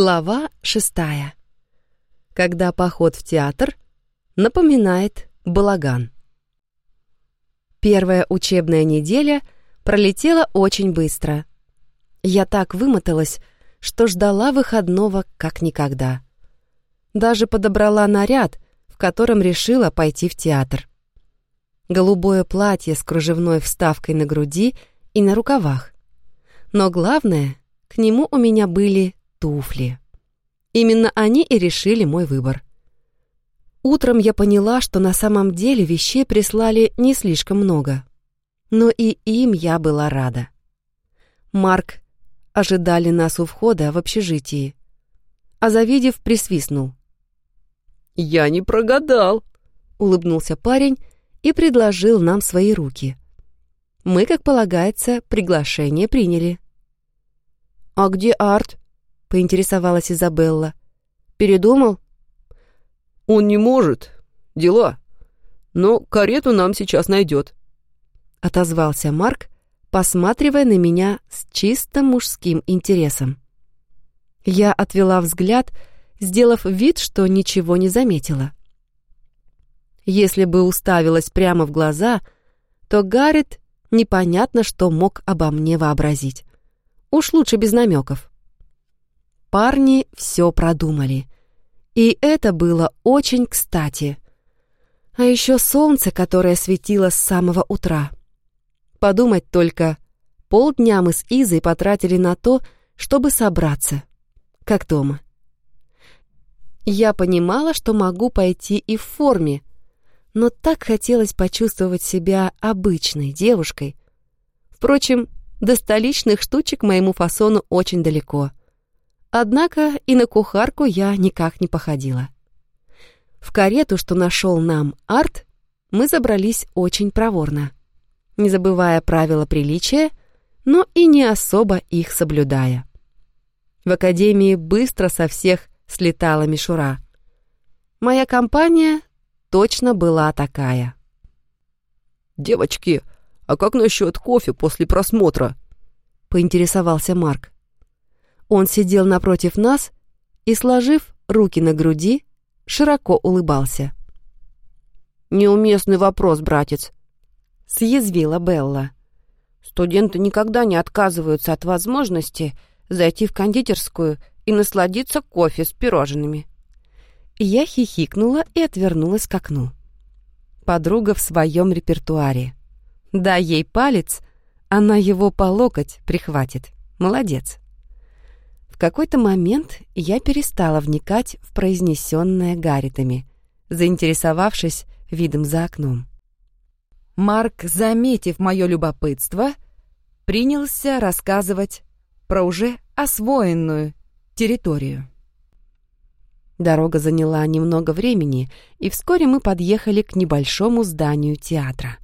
Глава шестая. Когда поход в театр напоминает балаган. Первая учебная неделя пролетела очень быстро. Я так вымоталась, что ждала выходного как никогда. Даже подобрала наряд, в котором решила пойти в театр. Голубое платье с кружевной вставкой на груди и на рукавах. Но главное, к нему у меня были туфли. Именно они и решили мой выбор. Утром я поняла, что на самом деле вещей прислали не слишком много. Но и им я была рада. Марк ожидали нас у входа в общежитии. А завидев, присвистнул. «Я не прогадал», — улыбнулся парень и предложил нам свои руки. Мы, как полагается, приглашение приняли. «А где Арт?» — поинтересовалась Изабелла. «Передумал?» «Он не может. Дела. Но карету нам сейчас найдет», — отозвался Марк, посматривая на меня с чисто мужским интересом. Я отвела взгляд, сделав вид, что ничего не заметила. Если бы уставилась прямо в глаза, то Гаррет непонятно, что мог обо мне вообразить. Уж лучше без намеков. Парни все продумали. И это было очень кстати. А еще солнце, которое светило с самого утра. Подумать только, полдня мы с Изой потратили на то, чтобы собраться. Как дома. Я понимала, что могу пойти и в форме, но так хотелось почувствовать себя обычной девушкой. Впрочем, до столичных штучек моему фасону очень далеко. Однако и на кухарку я никак не походила. В карету, что нашел нам Арт, мы забрались очень проворно, не забывая правила приличия, но и не особо их соблюдая. В академии быстро со всех слетала мишура. Моя компания точно была такая. «Девочки, а как насчет кофе после просмотра?» — поинтересовался Марк. Он сидел напротив нас и, сложив руки на груди, широко улыбался. «Неуместный вопрос, братец», — съязвила Белла. «Студенты никогда не отказываются от возможности зайти в кондитерскую и насладиться кофе с пирожными». Я хихикнула и отвернулась к окну. Подруга в своем репертуаре. Дай ей палец, она его по локоть прихватит. Молодец. В какой-то момент я перестала вникать в произнесенное Гарритами, заинтересовавшись видом за окном. Марк, заметив мое любопытство, принялся рассказывать про уже освоенную территорию. Дорога заняла немного времени, и вскоре мы подъехали к небольшому зданию театра.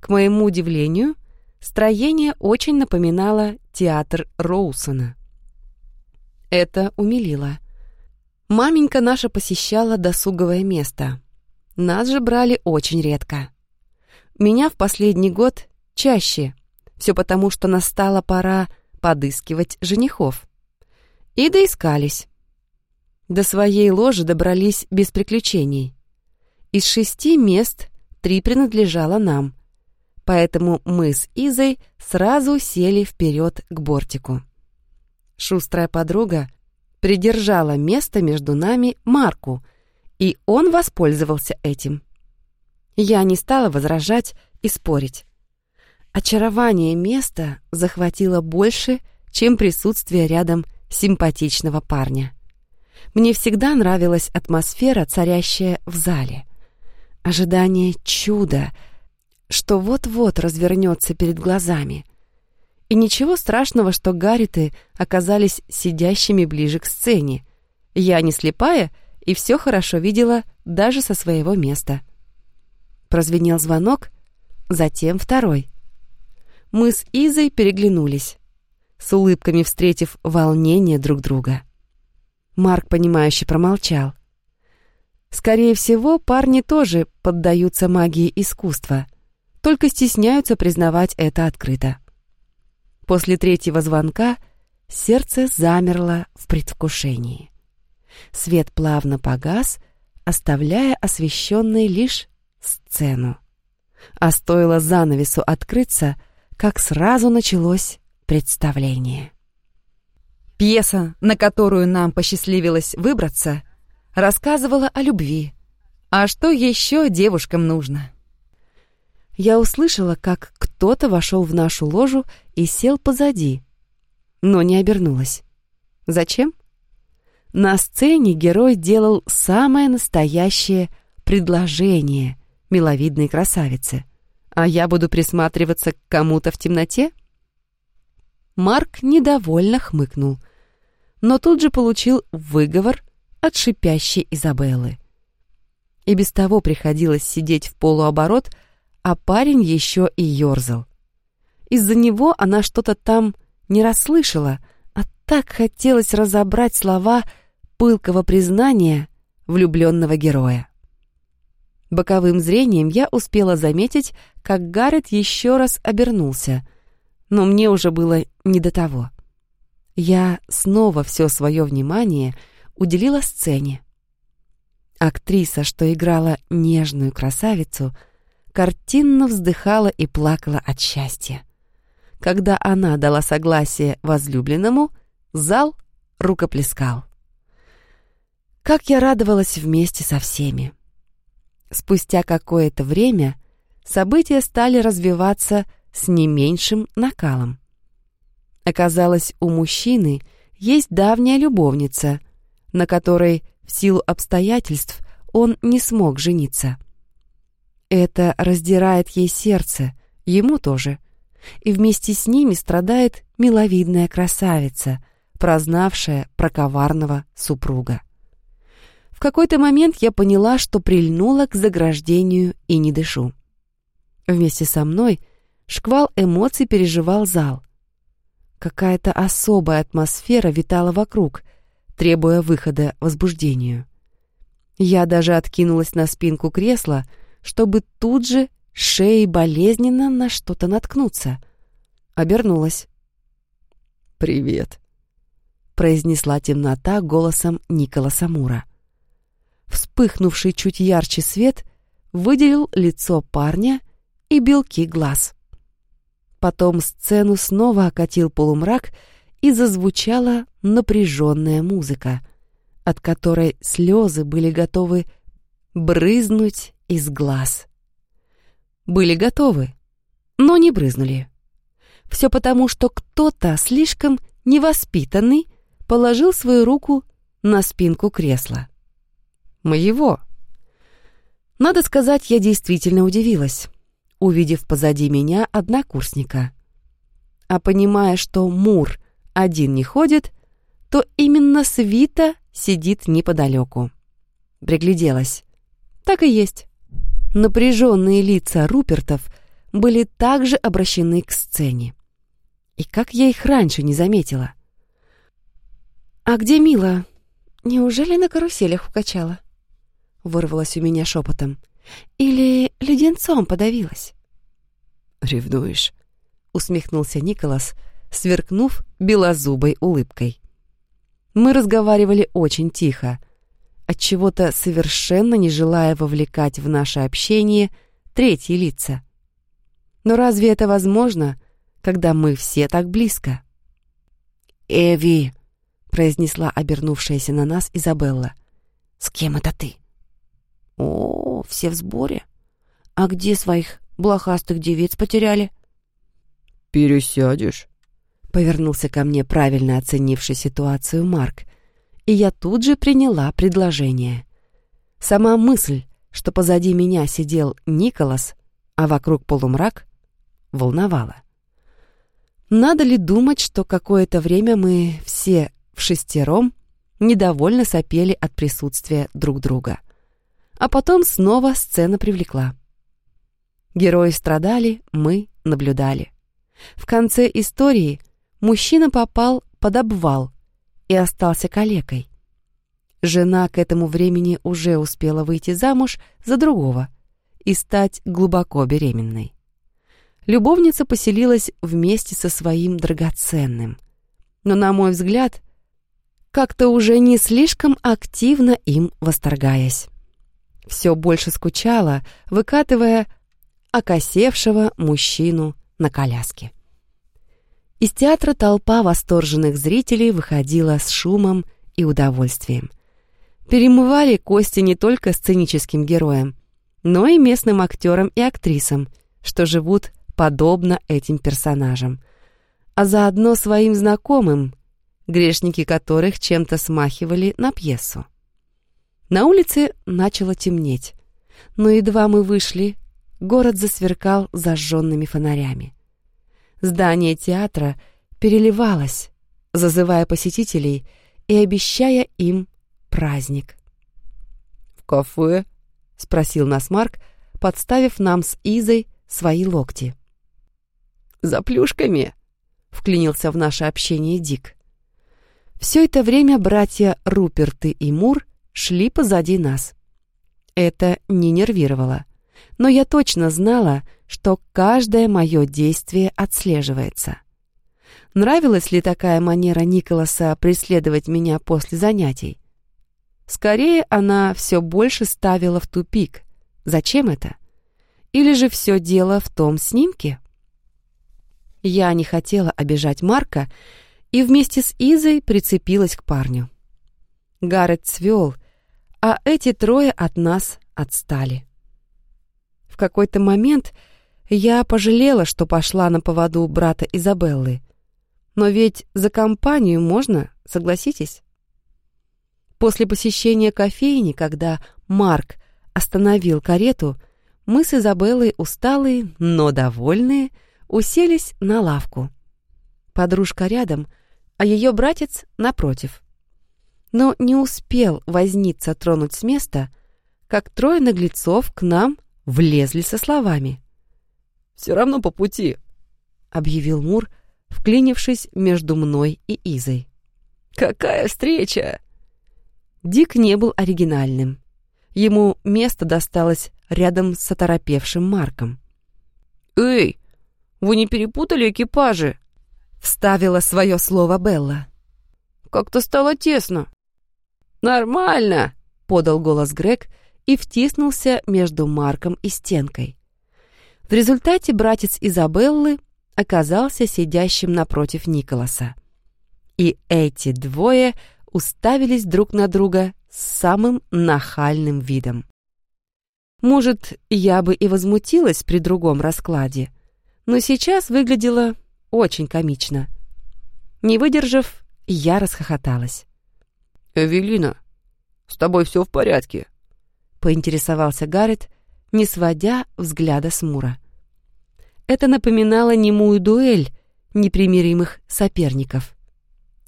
К моему удивлению, строение очень напоминало театр Роусона. Это умилило. Маменька наша посещала досуговое место. Нас же брали очень редко. Меня в последний год чаще. Все потому, что настала пора подыскивать женихов. И доискались. До своей ложи добрались без приключений. Из шести мест три принадлежало нам. Поэтому мы с Изой сразу сели вперед к бортику. Шустрая подруга придержала место между нами Марку, и он воспользовался этим. Я не стала возражать и спорить. Очарование места захватило больше, чем присутствие рядом симпатичного парня. Мне всегда нравилась атмосфера, царящая в зале. Ожидание чуда, что вот-вот развернется перед глазами — и ничего страшного, что Гарриты оказались сидящими ближе к сцене. Я не слепая и все хорошо видела даже со своего места. Прозвенел звонок, затем второй. Мы с Изой переглянулись, с улыбками встретив волнение друг друга. Марк, понимающе промолчал. Скорее всего, парни тоже поддаются магии искусства, только стесняются признавать это открыто. После третьего звонка сердце замерло в предвкушении. Свет плавно погас, оставляя освещенной лишь сцену. А стоило занавесу открыться, как сразу началось представление. Пьеса, на которую нам посчастливилось выбраться, рассказывала о любви. А что еще девушкам нужно? Я услышала, как кто-то вошел в нашу ложу и сел позади, но не обернулась. Зачем? На сцене герой делал самое настоящее предложение миловидной красавице, а я буду присматриваться к кому-то в темноте? Марк недовольно хмыкнул, но тут же получил выговор от шипящей Изабеллы. И без того приходилось сидеть в полуоборот, а парень еще и ерзал. Из-за него она что-то там не расслышала, а так хотелось разобрать слова пылкого признания влюбленного героя. Боковым зрением я успела заметить, как Гаррет еще раз обернулся, но мне уже было не до того. Я снова все свое внимание уделила сцене. Актриса, что играла нежную красавицу, картинно вздыхала и плакала от счастья. Когда она дала согласие возлюбленному, зал рукоплескал. Как я радовалась вместе со всеми. Спустя какое-то время события стали развиваться с не меньшим накалом. Оказалось, у мужчины есть давняя любовница, на которой в силу обстоятельств он не смог жениться. Это раздирает ей сердце, ему тоже. И вместе с ними страдает миловидная красавица, прознавшая про коварного супруга. В какой-то момент я поняла, что прильнула к заграждению и не дышу. Вместе со мной шквал эмоций переживал зал. Какая-то особая атмосфера витала вокруг, требуя выхода возбуждению. Я даже откинулась на спинку кресла, чтобы тут же шеей болезненно на что-то наткнуться. Обернулась. «Привет», — произнесла темнота голосом Николаса Мура. Вспыхнувший чуть ярче свет выделил лицо парня и белки глаз. Потом сцену снова окатил полумрак, и зазвучала напряженная музыка, от которой слезы были готовы брызнуть из глаз. Были готовы, но не брызнули. Все потому, что кто-то слишком невоспитанный положил свою руку на спинку кресла. Моего. Надо сказать, я действительно удивилась, увидев позади меня однокурсника. А понимая, что Мур один не ходит, то именно свита сидит неподалеку. Пригляделась. Так и есть. Напряженные лица Рупертов были также обращены к сцене. И как я их раньше не заметила. «А где Мила? Неужели на каруселях укачала?» Вырвалась у меня шепотом. «Или леденцом подавилась?» «Ревнуешь?» — усмехнулся Николас, сверкнув белозубой улыбкой. Мы разговаривали очень тихо, от чего то совершенно не желая вовлекать в наше общение третьи лица. Но разве это возможно, когда мы все так близко? «Эви!» — произнесла обернувшаяся на нас Изабелла. «С кем это ты?» «О, все в сборе. А где своих блохастых девиц потеряли?» «Пересядешь?» Повернулся ко мне правильно оценивший ситуацию Марк, и я тут же приняла предложение. Сама мысль, что позади меня сидел Николас, а вокруг полумрак, волновала. Надо ли думать, что какое-то время мы все в шестером недовольно сопели от присутствия друг друга. А потом снова сцена привлекла. Герои страдали, мы наблюдали. В конце истории мужчина попал под обвал и остался калекой. Жена к этому времени уже успела выйти замуж за другого и стать глубоко беременной. Любовница поселилась вместе со своим драгоценным. Но, на мой взгляд, как-то уже не слишком активно им восторгаясь. Все больше скучала, выкатывая окосевшего мужчину на коляске. Из театра толпа восторженных зрителей выходила с шумом и удовольствием. Перемывали кости не только сценическим героям, но и местным актерам и актрисам, что живут подобно этим персонажам, а заодно своим знакомым, грешники которых чем-то смахивали на пьесу. На улице начало темнеть, но едва мы вышли, город засверкал зажженными фонарями. Здание театра переливалось, зазывая посетителей и обещая им праздник. «В кафе?» — спросил нас Марк, подставив нам с Изой свои локти. «За плюшками!» — вклинился в наше общение Дик. Все это время братья Руперты и Мур шли позади нас. Это не нервировало, но я точно знала, что каждое мое действие отслеживается. Нравилась ли такая манера Николаса преследовать меня после занятий? Скорее, она все больше ставила в тупик. Зачем это? Или же все дело в том снимке? Я не хотела обижать Марка и вместе с Изой прицепилась к парню. Гаррет цвел, а эти трое от нас отстали. В какой-то момент я пожалела, что пошла на поводу брата Изабеллы. Но ведь за компанию можно, согласитесь? После посещения кофейни, когда Марк остановил карету, мы с Изабеллой, усталые, но довольные, уселись на лавку. Подружка рядом, а ее братец напротив. Но не успел возниться тронуть с места, как трое наглецов к нам влезли со словами. «Все равно по пути», — объявил Мур, вклинившись между мной и Изой. «Какая встреча!» Дик не был оригинальным. Ему место досталось рядом с оторопевшим Марком. «Эй, вы не перепутали экипажи?» — вставила свое слово Белла. «Как-то стало тесно». «Нормально», — подал голос Грег и втиснулся между Марком и стенкой. В результате братец Изабеллы оказался сидящим напротив Николаса. И эти двое уставились друг на друга с самым нахальным видом. Может, я бы и возмутилась при другом раскладе, но сейчас выглядело очень комично. Не выдержав, я расхохоталась. «Эвелина, с тобой все в порядке?» — поинтересовался Гаррет, не сводя взгляда с Мура. Это напоминало немую дуэль непримиримых соперников.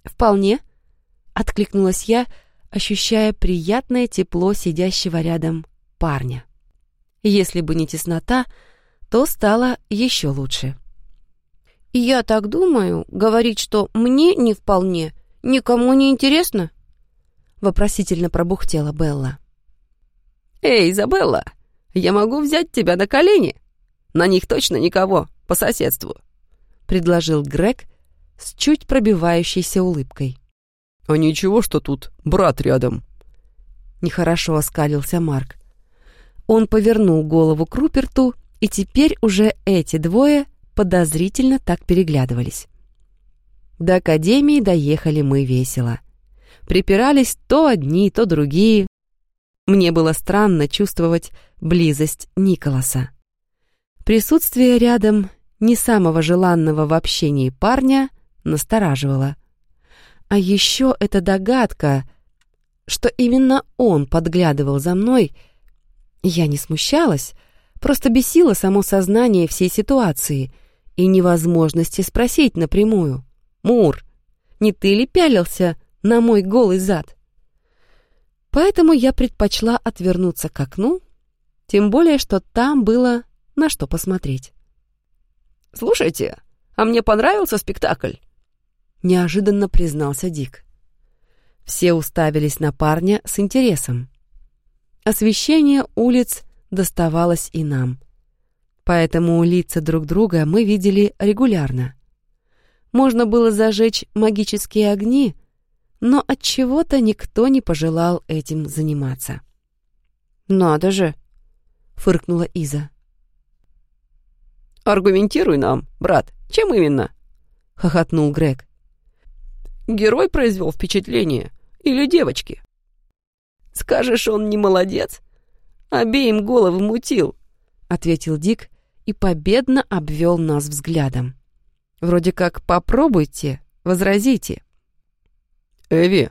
«Вполне», — откликнулась я, ощущая приятное тепло сидящего рядом парня. Если бы не теснота, то стало еще лучше. «И я так думаю, говорить, что мне не вполне, никому не интересно?» Вопросительно пробухтела Белла. «Эй, Изабелла, я могу взять тебя на колени? На них точно никого, по соседству», — предложил Грег с чуть пробивающейся улыбкой. «А ничего, что тут брат рядом», — нехорошо оскалился Марк. Он повернул голову к Руперту, и теперь уже эти двое подозрительно так переглядывались. До академии доехали мы весело. Припирались то одни, то другие, мне было странно чувствовать близость Николаса. Присутствие рядом не самого желанного в общении парня настораживало. А еще эта догадка, что именно он подглядывал за мной, я не смущалась, просто бесило само сознание всей ситуации и невозможности спросить напрямую. «Мур, не ты ли пялился на мой голый зад?» Поэтому я предпочла отвернуться к окну, тем более, что там было на что посмотреть. «Слушайте, а мне понравился спектакль?» Неожиданно признался Дик. Все уставились на парня с интересом. Освещение улиц доставалось и нам. Поэтому лица друг друга мы видели регулярно. Можно было зажечь магические огни — но от чего-то никто не пожелал этим заниматься. «Надо же!» — фыркнула Иза. «Аргументируй нам, брат, чем именно?» — хохотнул Грег. «Герой произвел впечатление или девочки?» «Скажешь, он не молодец? Обеим головы мутил», — ответил Дик и победно обвел нас взглядом. Вроде как «попробуйте, возразите». «Эви,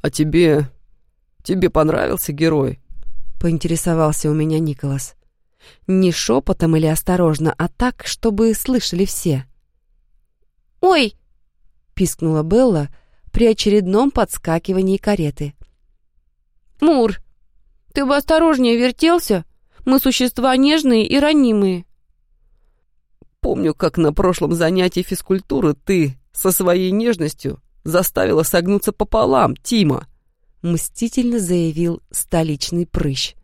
а тебе... тебе понравился герой?» — поинтересовался у меня Николас. Не шепотом или осторожно, а так, чтобы слышали все. «Ой!» — пискнула Белла при очередном подскакивании кареты. «Мур, ты бы осторожнее вертелся. Мы существа нежные и ранимые». «Помню, как на прошлом занятии физкультуры ты со своей нежностью заставила согнуться пополам Тима», — мстительно заявил столичный прыщ.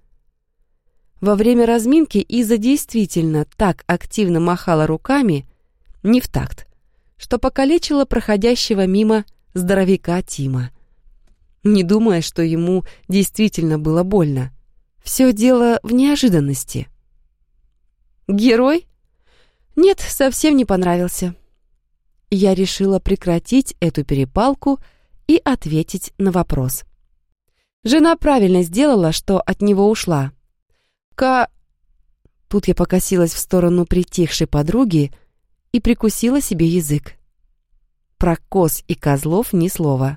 Во время разминки Иза действительно так активно махала руками, не в такт, что покалечила проходящего мимо здоровяка Тима. Не думая, что ему действительно было больно. Все дело в неожиданности. «Герой?» «Нет, совсем не понравился». Я решила прекратить эту перепалку и ответить на вопрос. Жена правильно сделала, что от него ушла. Ка... Тут я покосилась в сторону притихшей подруги и прикусила себе язык. Про коз и козлов ни слова.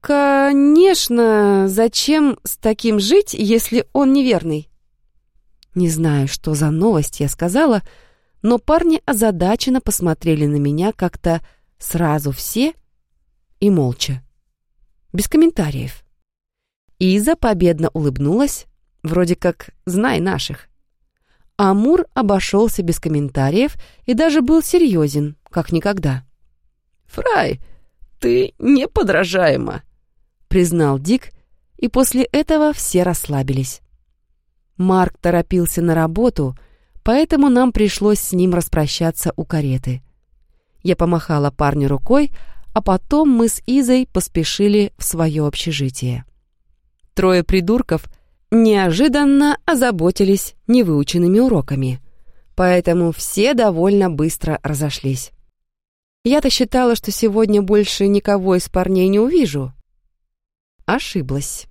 «Конечно, зачем с таким жить, если он неверный?» Не знаю, что за новость я сказала, но парни озадаченно посмотрели на меня как-то сразу все и молча. Без комментариев. Иза победно улыбнулась, Вроде как «знай наших». Амур обошелся без комментариев и даже был серьезен, как никогда. «Фрай, ты неподражаема», — признал Дик, и после этого все расслабились. Марк торопился на работу, поэтому нам пришлось с ним распрощаться у кареты. Я помахала парню рукой, а потом мы с Изой поспешили в свое общежитие. Трое придурков — неожиданно озаботились невыученными уроками, поэтому все довольно быстро разошлись. Я-то считала, что сегодня больше никого из парней не увижу. Ошиблась.